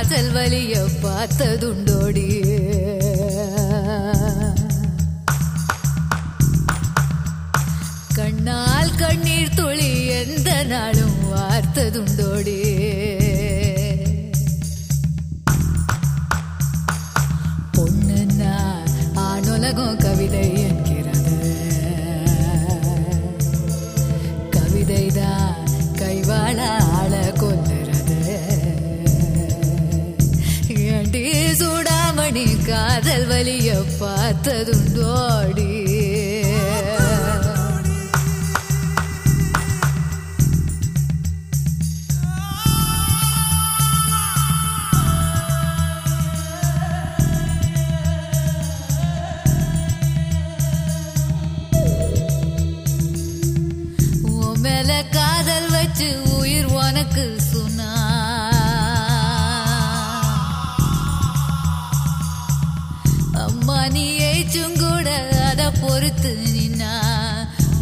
காதல் வலிய பார்த்ததுண்டோடி. கண்ணால் கண்ணீர் துளி எந்த நாளும் வார்த்ததுண்டோடி. பொண்ணு காதல் வலிய பார்த்ததுண்டோடி. நின்னா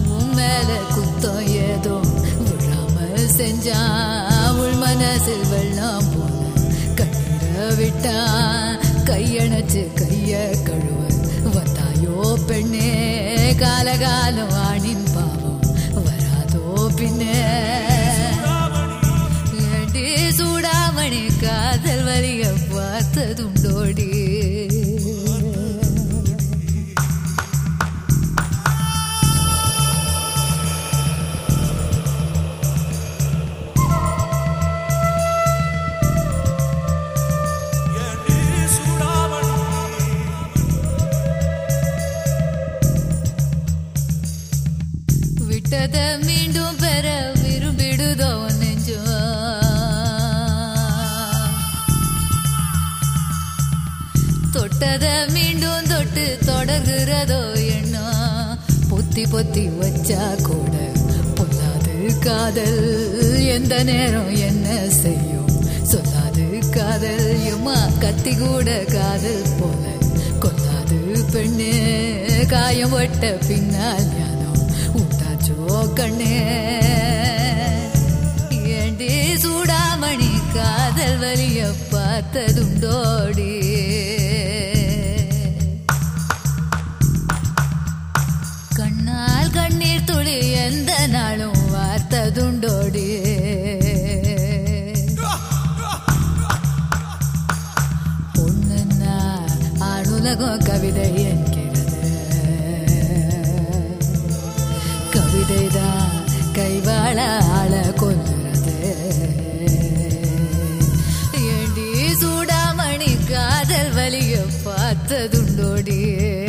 உன் மேல குத்தம் ஏதோ விழாம செஞ்சான் உள் மனசில் வெள்ளம் போல கண்ணீர விட்டான் கையணைச்சு கைய கழுவ வந்தாயோ பெண்ணே காலகாலம் ஆணின் பாவம் வராதோ பின்னே. சூடாமணி காதல் வலிய பார்த்ததும் விட்டத மீண்டும் பெற விரும்பிடுதோ நெஞ்சோ தொட்டத மீண்டும் தொட்டு தொடர்கிறதோ எண்ணம் பொத்தி பொத்தி வச்சா கூட பொல்லாது காதல் எந்த நேரம் என்ன செய்யும் சொல்லாது காதல் எம்மா கத்தி கூட காதல் போல கொல்லாது பெண்ணு காயம் ஒட்ட பின்னால் கண்ணு. ஏண்டி சூடாமணி காதல் வலிய பார்த்ததுண்டோடி. கண்ணால் கண்ணீர் துளி எந்த நாளும் வார்த்ததுண்டோடி. பொண்ணுன்னா அணுலகம் दुंडोड़ी